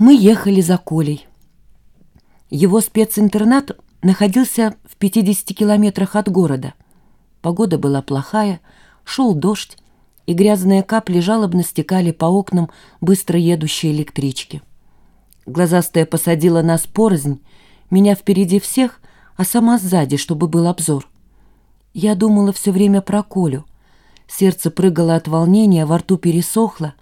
Мы ехали за Колей. Его специнтернат находился в 50 километрах от города. Погода была плохая, шел дождь, и грязные капли жалобно стекали по окнам быстро едущей электрички. Глазастая посадила нас порознь, меня впереди всех, а сама сзади, чтобы был обзор. Я думала все время про Колю. Сердце прыгало от волнения, во рту пересохло.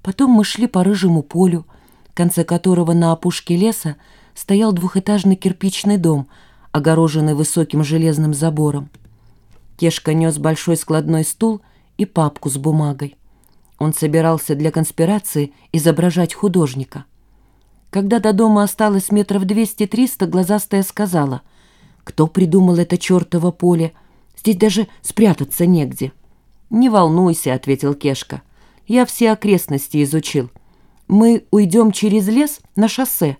Потом мы шли по рыжему полю, конце которого на опушке леса стоял двухэтажный кирпичный дом, огороженный высоким железным забором. Кешка нес большой складной стул и папку с бумагой. Он собирался для конспирации изображать художника. Когда до дома осталось метров двести-триста, глазастая сказала, «Кто придумал это чертово поле? Здесь даже спрятаться негде». «Не волнуйся», — ответил Кешка. «Я все окрестности изучил мы уйдем через лес на шоссе.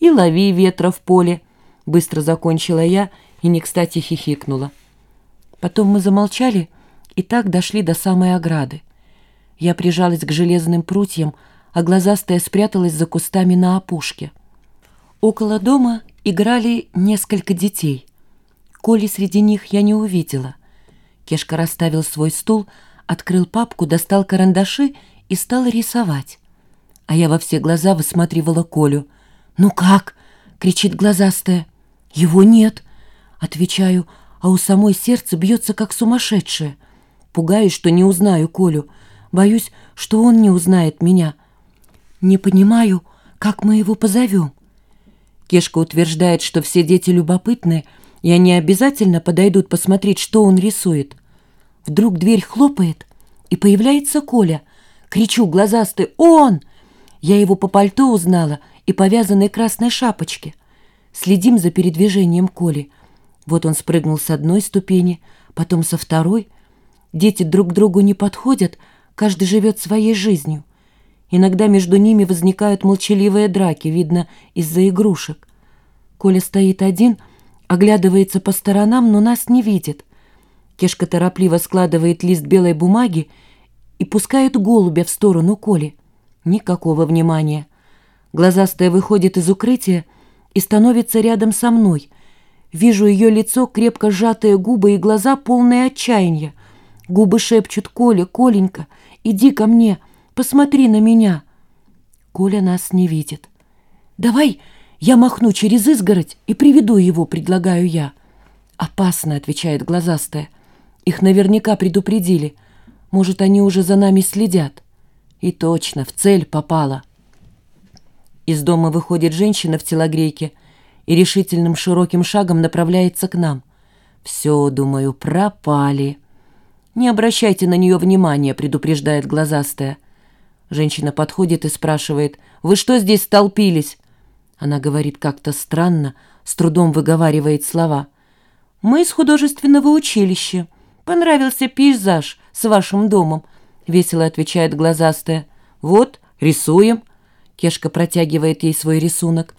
И лови ветра в поле. Быстро закончила я и не кстати хихикнула. Потом мы замолчали и так дошли до самой ограды. Я прижалась к железным прутьям, а глазастая спряталась за кустами на опушке. Около дома играли несколько детей. Коли среди них я не увидела. Кешка расставил свой стул, открыл папку, достал карандаши и стал рисовать а я во все глаза высматривала Колю. «Ну как?» — кричит глазастая. «Его нет!» — отвечаю, а у самой сердце бьется как сумасшедшее. Пугаюсь, что не узнаю Колю. Боюсь, что он не узнает меня. Не понимаю, как мы его позовем. Кешка утверждает, что все дети любопытны, и они обязательно подойдут посмотреть, что он рисует. Вдруг дверь хлопает, и появляется Коля. Кричу глазастый «Он!» Я его по пальто узнала и повязанной красной шапочке. Следим за передвижением Коли. Вот он спрыгнул с одной ступени, потом со второй. Дети друг к другу не подходят, каждый живет своей жизнью. Иногда между ними возникают молчаливые драки, видно, из-за игрушек. Коля стоит один, оглядывается по сторонам, но нас не видит. Кешка торопливо складывает лист белой бумаги и пускает голубя в сторону Коли. Никакого внимания. Глазастая выходит из укрытия и становится рядом со мной. Вижу ее лицо, крепко сжатые губы и глаза, полные отчаяния. Губы шепчут «Коля, Коленька, иди ко мне, посмотри на меня». Коля нас не видит. «Давай я махну через изгородь и приведу его», — предлагаю я. «Опасно», — отвечает глазастая. «Их наверняка предупредили. Может, они уже за нами следят». И точно, в цель попала. Из дома выходит женщина в телогрейке и решительным широким шагом направляется к нам. Все, думаю, пропали. Не обращайте на нее внимания, предупреждает глазастая. Женщина подходит и спрашивает, «Вы что здесь столпились?» Она говорит как-то странно, с трудом выговаривает слова. «Мы из художественного училища. Понравился пейзаж с вашим домом. — весело отвечает глазастая. «Вот, рисуем». Кешка протягивает ей свой рисунок.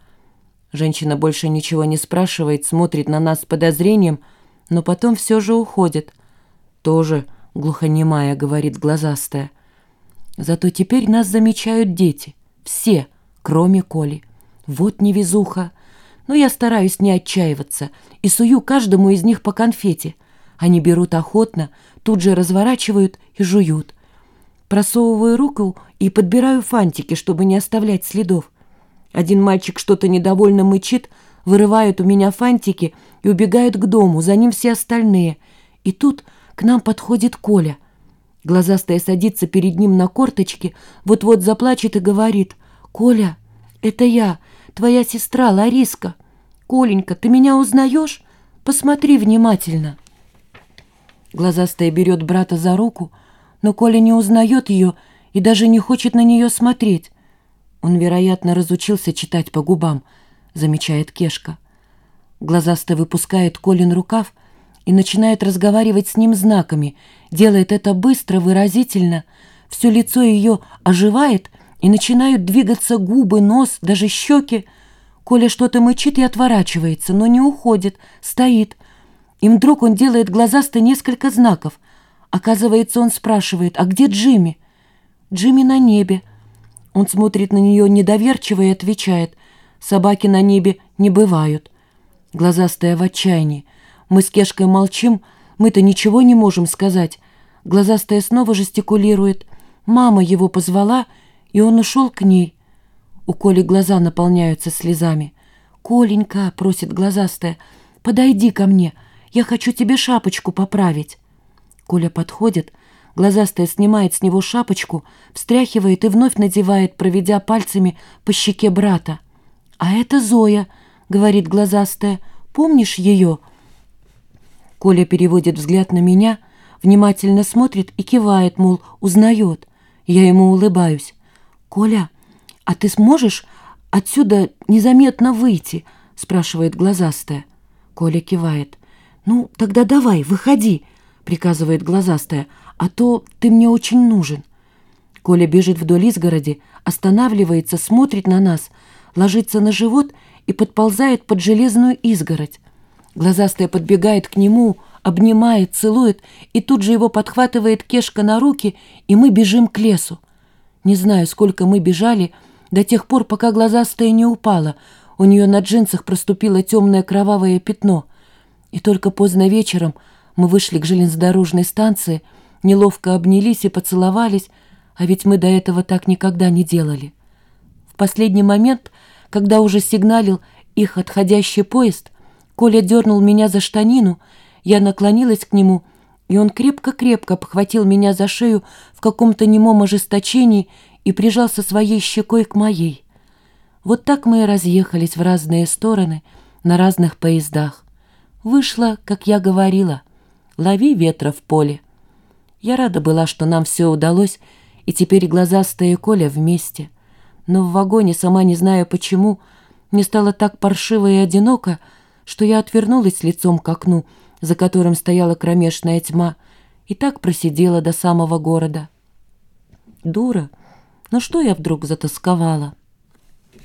Женщина больше ничего не спрашивает, смотрит на нас с подозрением, но потом все же уходит. «Тоже глухонемая», — говорит глазастая. Зато теперь нас замечают дети. Все, кроме Коли. Вот невезуха. Но я стараюсь не отчаиваться и сую каждому из них по конфете. Они берут охотно, тут же разворачивают и жуют. Просовываю руку и подбираю фантики, чтобы не оставлять следов. Один мальчик что-то недовольно мычит, вырывает у меня фантики и убегает к дому, за ним все остальные. И тут к нам подходит Коля. Глазастая садится перед ним на корточки, вот-вот заплачет и говорит, «Коля, это я, твоя сестра Лариска. Коленька, ты меня узнаешь? Посмотри внимательно». Глазастая берет брата за руку, но Коля не узнает ее и даже не хочет на нее смотреть. Он, вероятно, разучился читать по губам, замечает Кешка. Глазастый выпускает Колин рукав и начинает разговаривать с ним знаками, делает это быстро, выразительно. Все лицо ее оживает, и начинают двигаться губы, нос, даже щеки. Коля что-то мычит и отворачивается, но не уходит, стоит. И вдруг он делает глазасто несколько знаков — Оказывается, он спрашивает, а где Джимми? Джимми на небе. Он смотрит на нее недоверчиво и отвечает, «Собаки на небе не бывают». Глазастая в отчаянии. Мы с Кешкой молчим, мы-то ничего не можем сказать. Глазастая снова жестикулирует. Мама его позвала, и он ушел к ней. У Коли глаза наполняются слезами. «Коленька», — просит глазастая, — «подойди ко мне, я хочу тебе шапочку поправить». Коля подходит, глазастая снимает с него шапочку, встряхивает и вновь надевает, проведя пальцами по щеке брата. «А это Зоя», — говорит глазастая, — «помнишь ее?» Коля переводит взгляд на меня, внимательно смотрит и кивает, мол, узнает. Я ему улыбаюсь. «Коля, а ты сможешь отсюда незаметно выйти?» — спрашивает глазастая. Коля кивает. «Ну, тогда давай, выходи», — приказывает глазастая, «а то ты мне очень нужен». Коля бежит вдоль изгороди, останавливается, смотрит на нас, ложится на живот и подползает под железную изгородь. Глазастая подбегает к нему, обнимает, целует, и тут же его подхватывает Кешка на руки, и мы бежим к лесу. Не знаю, сколько мы бежали, до тех пор, пока глазастая не упала. У нее на джинсах проступило темное кровавое пятно. И только поздно вечером мы вышли к железнодорожной станции, неловко обнялись и поцеловались, а ведь мы до этого так никогда не делали. В последний момент, когда уже сигналил их отходящий поезд, Коля дернул меня за штанину, я наклонилась к нему, и он крепко-крепко похватил меня за шею в каком-то немом ожесточении и прижался своей щекой к моей. Вот так мы и разъехались в разные стороны на разных поездах. Вышло, как я говорила, лови ветра в поле. Я рада была, что нам все удалось, и теперь глазастая Коля вместе. Но в вагоне, сама не знаю почему, мне стало так паршиво и одиноко, что я отвернулась лицом к окну, за которым стояла кромешная тьма, и так просидела до самого города. Дура! Ну что я вдруг затасковала?